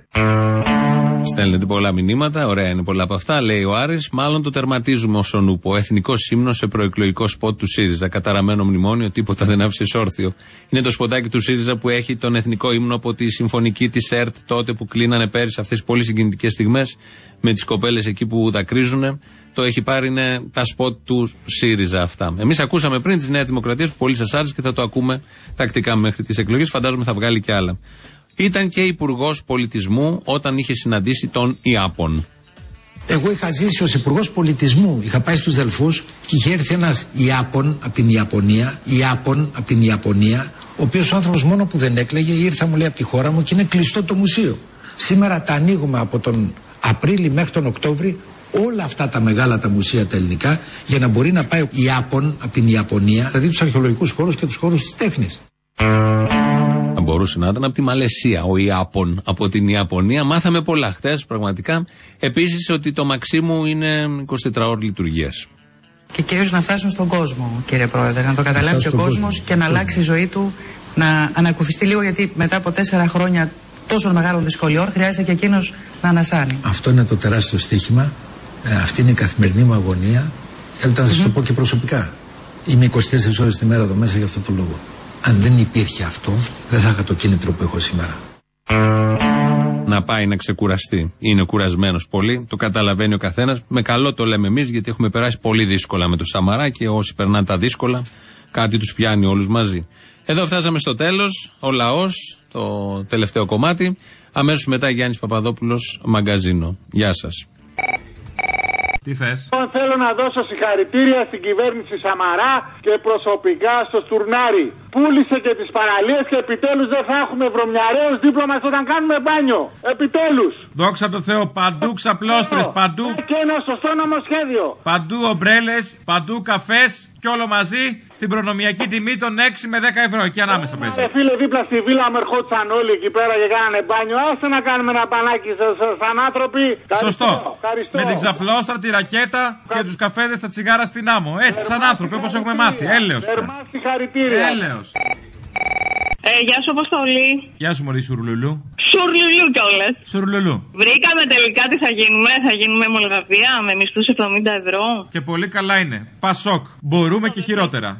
Στέλνετε πολλά μηνύματα, ωραία είναι πολλά από αυτά. Λέει ο Άρης, μάλλον το τερματίζουμε ως ονούπο. Εθνικός ύμνο σε προεκλογικό σποτ του ΣΥΡΙΖΑ. Καταραμένο μνημόνιο, τίποτα δεν άφησε όρθιο. Είναι το σποτάκι του ΣΥΡΙΖΑ που έχει τον εθνικό ύμνο από τη συμφωνική της ΕΡΤ τότε που κλείνανε πέρυσι αυτές τις πολύ συγκινητικές στιγμές με τις κοπέλες εκεί που δακρύζουν. Το έχει πάρει είναι τα σποτ του ΣΥΡΙΖΑ αυτά. Εμείς ακούσαμε πριν τη Νέα Δημοκρατία που πολύ σας άρεσε και θα το ακούμε τακτικά μέχρι τις εκλογές. Φαντάζομαι θα βγάλει και άλλα. Ήταν και υπουργός πολιτισμού όταν είχε συναντήσει τον Ιάπων. Εγώ είχα ζήσει ως υπουργός πολιτισμού. Είχα πάει στους Δελφούς και είχε έρθει ένας Ιάπων από την Ιαπωνία, Ιάπων από την Ιαπωνία, ο οποίος άνθρωπος μόνο που δεν έκλαιγε ήρθα μου λέει από τη χώρα μου και είναι κλειστό το μουσείο. Σήμερα τα ανοίγουμε από τον Απρίλη μέχρι τον Οκτώβρη όλα αυτά τα μεγάλα τα μουσεία τα ελληνικά για να μπορεί να πάει ο Ιάπων από την Ιαπωνία, δηλαδή τους αρχαιολογικούς χώρους και τους χώρους της τέχνης. Θα μπορούσε να ήταν από τη Μαλαισία, ο Ιάπων από την Ιαπωνία. Μάθαμε πολλά χτες, πραγματικά. Επίσης ότι το Μαξίμου είναι 24 ώρε λειτουργίας. Και κυρίως να φτάσουν στον κόσμο, κύριε Πρόεδρε. Να το καταλάβει φτάσουν και ο στον κόσμος κόσμο. και να αλλάξει η ζωή του, να ανακουφιστεί λίγο γιατί μετά από τέσσερα χρόνια τόσων μεγάλων δυσκολιών χρειάζεται και εκείνος να ανασάνει. Αυτό είναι το τεράστιο στοίχημα. Ε, αυτή είναι η καθημερινή μου αγωνία. Θέλετε να σας το πω και προσωπικά. Είμαι 24 ώρες τη μέρα εδώ μέσα για αυτό το λόγο. Αν δεν υπήρχε αυτό, δεν θα είχα το κίνητρο που έχω σήμερα. Να πάει να ξεκουραστεί. Είναι κουρασμένος πολύ, το καταλαβαίνει ο καθένας. Με καλό το λέμε εμείς, γιατί έχουμε περάσει πολύ δύσκολα με το Σαμαρά και όσοι περνάνε τα δύσκολα, κάτι τους πιάνει όλους μαζί. Εδώ φτάσαμε στο τέλος. Ο λαός, το τελευταίο κομμάτι. Αμέσως μετά Γιάννης Παπαδόπουλος, μαγκαζίνο. Γεια σας. Τι θες; Λοιπόν, θέλω να δώσω συγχαρητήρια στην κυβέρνηση Σαμαρά και προσωπικά στο Στουρνάρι. Πούλησε και τις παραλίες και επιτέλους δεν θα έχουμε βρωμιαρέου δίπλα μα όταν κάνουμε μπάνιο. Επιτέλους. Δόξα τω Θεώ, παντού ξαπλώστρες, παντού. Και ένα σωστό νομοσχέδιο. Παντού ομπρέλες, παντού καφές και όλο μαζί στην προνομιακή τιμή των 6 με 10 ευρώ. Εκεί ανάμεσα παίζει. Ε, φίλε, δίπλα στη βίλα μου ερχόντουσαν όλοι εκεί πέρα και κάνανε μπάνιο. Άσε να κάνουμε ένα πανάκι σα- σα- σαν άνθρωποι. Σωστό. Ευχαριστώ. Με την ξαπλώστρα, τη ρακέτα και τους καφέδες, τα τσιγάρα στην άμμο. Έτσι, σαν άνθρωποι όπως έχουμε μάθει. Έλεος. Θερμά συγχαρητήρια. Έλεος. Ε, γεια σου, Αποστολή. Γεια σου, Μωρή Σουρλουλού. Σουρλουλού κιόλας. Σουρλουλού. Βρήκαμε τελικά τι θα γίνουμε. Θα γίνουμε Μολδαβία με μισθούς 70 ευρώ. Και πολύ καλά είναι. Πασόκ. Μπορούμε και χειρότερα.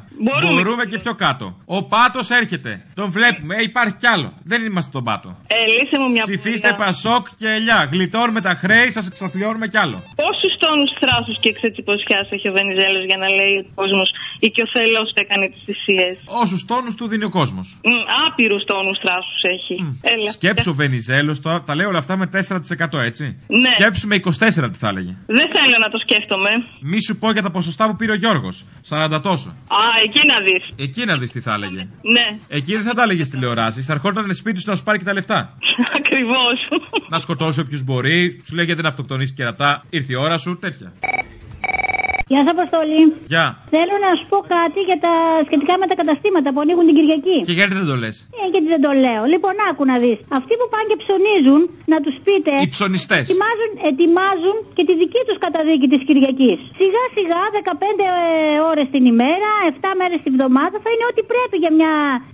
Μπορούμε. και πιο κάτω. Ο πάτος έρχεται. Τον βλέπουμε. Ε, υπάρχει κι άλλο. Δεν είμαστε τον πάτο. Ε, λύσε μου μια Ψηφίστε πορεία. Πασόκ και ελιά. Γλιτώνουμε τα χρέη, σας εξαφλιώνουμε κι άλλο. Πόσους τόνους θράσους και εξετσιποσιά έχει ο Βενιζέλος για να λέει ο κόσμος οικειοθελώ έκανε τις θυσίες. Όσους τόνους του δίνει ο κόσμος. Άπειρους τόνους θράσους έχει. Έλα. Σκέψου ο Βενιζέλο τώρα, τα λέω όλα αυτά με 4% έτσι. Ναι. Σκέψου με 24 τι θα έλεγε. Δεν θέλω να το σκέφτομαι. Μη σου πω για τα ποσοστά που πήρε ο Γιώργος. 40 τόσο. Α, εκεί να δεις. Εκεί να δεις τι θα έλεγε. Ναι, Εκεί δεν θα τα έλεγε τηλεοράσει. Θα ερχόταν σπίτι σου να σου πάρει και τα λεφτά. ακριβώς. να σκοτώσει όποιου μπορεί. Σου λέει γιατί να αυτοκτονήσει κερατά. Ήρθε η ώρα σου, τέτοια. Γεια σας, Αποστολή. Γεια. Θέλω να σου πω κάτι για τα σχετικά με τα καταστήματα που ανοίγουν την Κυριακή. Και γιατί δεν το λες; Ε, γιατί δεν το λέω. Λοιπόν, άκου να δεις. Αυτοί που πάνε και ψωνίζουν, να τους πείτε. Οι ψωνιστές. Ετοιμάζουν, ετοιμάζουν και τη δική τους καταδίκη της Κυριακής. Σιγά σιγά, 15 ώρες την ημέρα, 7 μέρες την εβδομάδα θα είναι ό,τι πρέπει για μια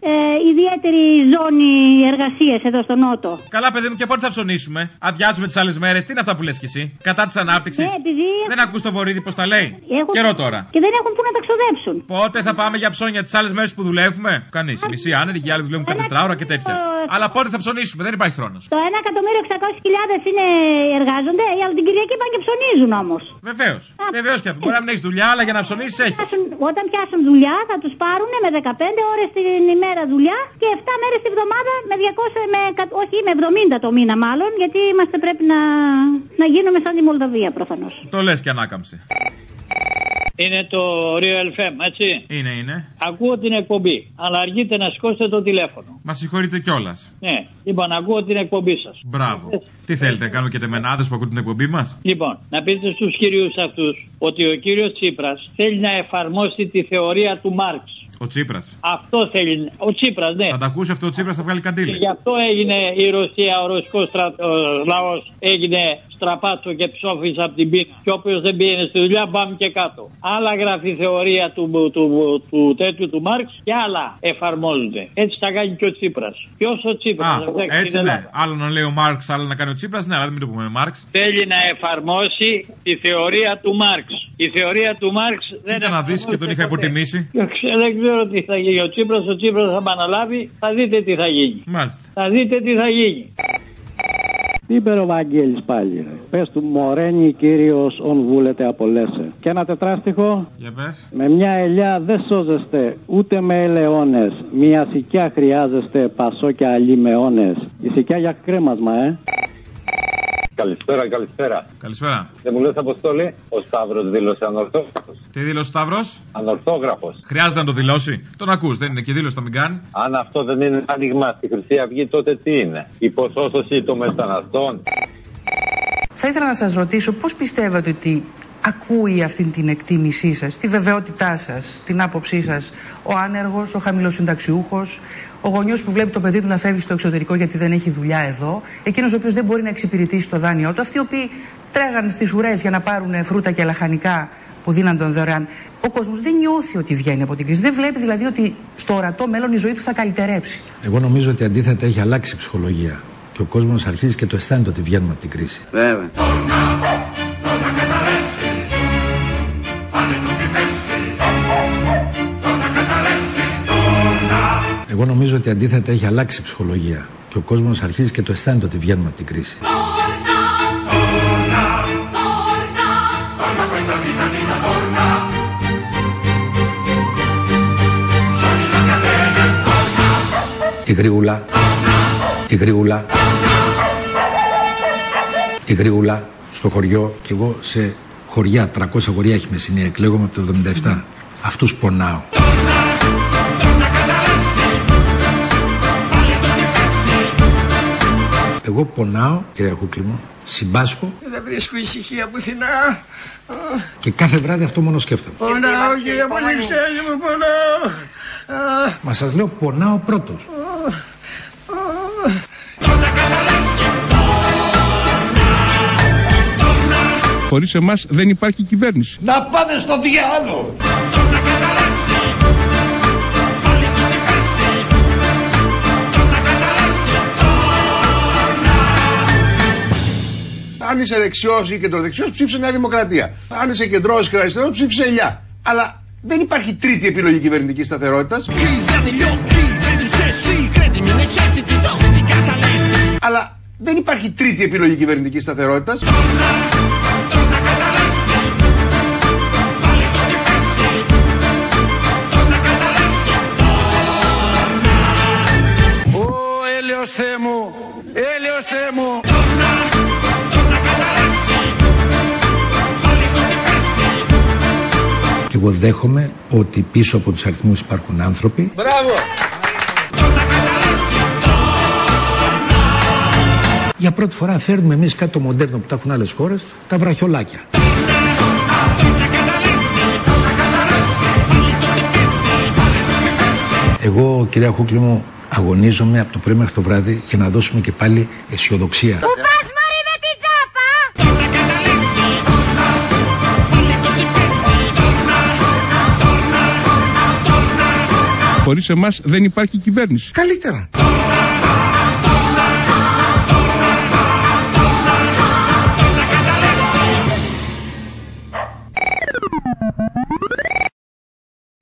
ε, ιδιαίτερη ζώνη εργασίας εδώ στο Νότο. Καλά, παιδί μου, και πότε θα ψωνίσουμε. Αδειάζουμε τις άλλες μέρες. Τι είναι αυτά που λες κι εσύ; Κατά της ανάπτυξης; Ναι, επειδή Δεν ακούς το βορίδι πώς τα λέει; Έχουν- Καιρό τώρα. Και δεν έχουν πού να τα ξοδέψουν. Πότε θα πάμε για ψώνια τις άλλες μέρες που δουλεύουμε; Κανείς. Οι μισοί άνεργοι, οι άλλοι δουλεύουν κατά τετράωρα και τέτοια. Αλλά πότε θα ψωνίσουμε, δεν υπάρχει χρόνος. Το 1.600.000 είναι εργάζονται, αλλά την Κυριακή πάνε και ψωνίζουν όμως. Βεβαίως. Βεβαίως και αυτό. Μπορεί να μην έχεις δουλειά, αλλά για να ψωνίσεις έχεις. Όταν πιάσουν δουλειά θα τους πάρουν με 15 ώρες την ημέρα δουλειά και 7 μέρες την εβδομάδα με 200, με, κα- όχι με 70 το μήνα μάλλον, γιατί είμαστε πρέπει να, να γίνουμε σαν τη Μολδαβία προφανώς. Το λες και ανάκαμψη. Είναι το Real FM, έτσι; Είναι, είναι. Ακούω την εκπομπή, αλλά αργείτε να σηκώσετε το τηλέφωνο. Μα συγχωρείτε κιόλας. Ναι, λοιπόν, ακούω την εκπομπή σας. Μπράβο. Τι θέλετε, να κάνουμε και τεμενάδες που ακούν την εκπομπή μας; Λοιπόν, να πείτε στους κυρίους αυτούς ότι ο κύριος Τσίπρας θέλει να εφαρμόσει τη θεωρία του Μάρξ. Ο Τσίπρας. Αυτό θέλει. Ο Τσίπρας, ναι. Θα τα ακούσει αυτό ο Τσίπρας, θα βγάλει Και καντήλες. γι' αυτό έγινε η Ρωσία, ο ρωσικός λαός έγινε στραπάτσο και ψόφισε από την πίνα. Και όποιος δεν πήγαινε στη δουλειά, πάμε και κάτω. Άλλα γράφει η θεωρία του, του, του, του τέτοιου του Μάρξ και άλλα εφαρμόζονται. Έτσι θα κάνει και ο Τσίπρας. Ποιο ο Τσίπρας, Α, έτσι ναι. Άλλο να λέει ο Μάρξ, άλλο να κάνει ο Τσίπρας. Ναι, αλλά δεν μην το πούμε Μάρξ. Θέλει να εφαρμόσει τη θεωρία του Μάρξ. Η θεωρία του Μάρξ δεν Κοίτα να δεις και τον είχα υποτιμήσει; Δεν ξέρω- δεν ξέρω τι θα γίνει. Ο Τσίπρας, ο Τσίπρας θα επαναλάβει, θα δείτε τι θα γίνει. Μάλιστα. Θα δείτε τι θα γίνει. Τι είπε ο Βαγγέλης πάλι ρε. Πες του μορένει κύριος ον βούλετε απολέσαι. Και ένα τετράστιχο. Για πες. Με μια ελιά δεν σώζεστε ούτε με ελαιώνες. Μια σικιά χρειάζεστε πασό και αλλή με όνες. Η σικιά για κρέμασμα ε. Καλησπέρα, καλησπέρα. Καλησπέρα. Δεν μου λες, Αποστόλη, ο Σταύρος δήλωσε ανορθόγραφος. Τι δήλωσε ο Σταύρος; Ανορθόγραφος. Χρειάζεται να το δηλώσει. Τον ακούς, δεν είναι και δήλωση, θα μην κάνει. Αν αυτό δεν είναι άνοιγμα στη Χρυσή Αυγή, τότε τι είναι; Η ποσόστοση των μεταναστών. Θα ήθελα να σας ρωτήσω πώς πιστεύετε ότι ακούει αυτή την εκτίμησή σας, τη βεβαιότητά σας, την άποψή σας ο άνεργος, ο χαμηλοσυνταξιούχος, ο γονιός που βλέπει το παιδί του να φεύγει στο εξωτερικό γιατί δεν έχει δουλειά εδώ, εκείνος ο οποίος δεν μπορεί να εξυπηρετήσει το δάνειό του, αυτοί οι οποίοι τρέγαν στις ουρές για να πάρουν φρούτα και λαχανικά που δίναν τον δωρεάν. Ο κόσμος δεν νιώθει ότι βγαίνει από την κρίση. Δεν βλέπει δηλαδή ότι στο ορατό μέλλον η ζωή του θα καλυτερέψει. Εγώ νομίζω ότι αντίθετα έχει αλλάξει η ψυχολογία. Και ο κόσμος αρχίζει και το αισθάνεται ότι βγαίνουμε από την κρίση. Βέβαια. Εγώ νομίζω ότι αντίθετα έχει αλλάξει η ψυχολογία. Και ο κόσμος αρχίζει και το αισθάνεται ότι βγαίνουμε από την κρίση. Η γρήγουλα. Η γρήγουλα. Η γρήγουλα στο χωριό και εγώ σε χωριά, 300 χωριά έχει Μεσσηνία, εκλέγομαι από το 77. Αυτούς πονάω. Εγώ πονάω, κυρία Κούκλη μου, συμπάσχω Δεν βρίσκω ησυχία πουθενά. και κάθε βράδυ αυτό μόνο σκέφτομαι. Πονάω κύριε Πολυξέλη μου, πονάω. Α, Μα σας λέω πονάω πρώτος. α, Χωρίς εμάς δεν υπάρχει κυβέρνηση. Να πάνε στο διάλογο. Αν είσαι δεξιός ή κεντροδεξιός, ψήφισε Νέα Δημοκρατία. Αν είσαι κεντρός και αριστερός, ψήφισε Ελιά. Αλλά δεν υπάρχει τρίτη επιλογή κυβερνητικής σταθερότητας. Αλλά δεν υπάρχει τρίτη επιλογή κυβερνητικής σταθερότητας. Εγώ δέχομαι ότι πίσω από τους αριθμούς υπάρχουν άνθρωποι Μπράβο. Για πρώτη φορά φέρνουμε εμείς κάτι το μοντέρνο που τα έχουν άλλες χώρες, τα βραχιολάκια. Εγώ, κυρία Χούκλη μου, αγωνίζομαι από το πρωί μέχρι το βράδυ για να δώσουμε και πάλι αισιοδοξία. Χωρίς εμάς δεν υπάρχει κυβέρνηση. Καλύτερα.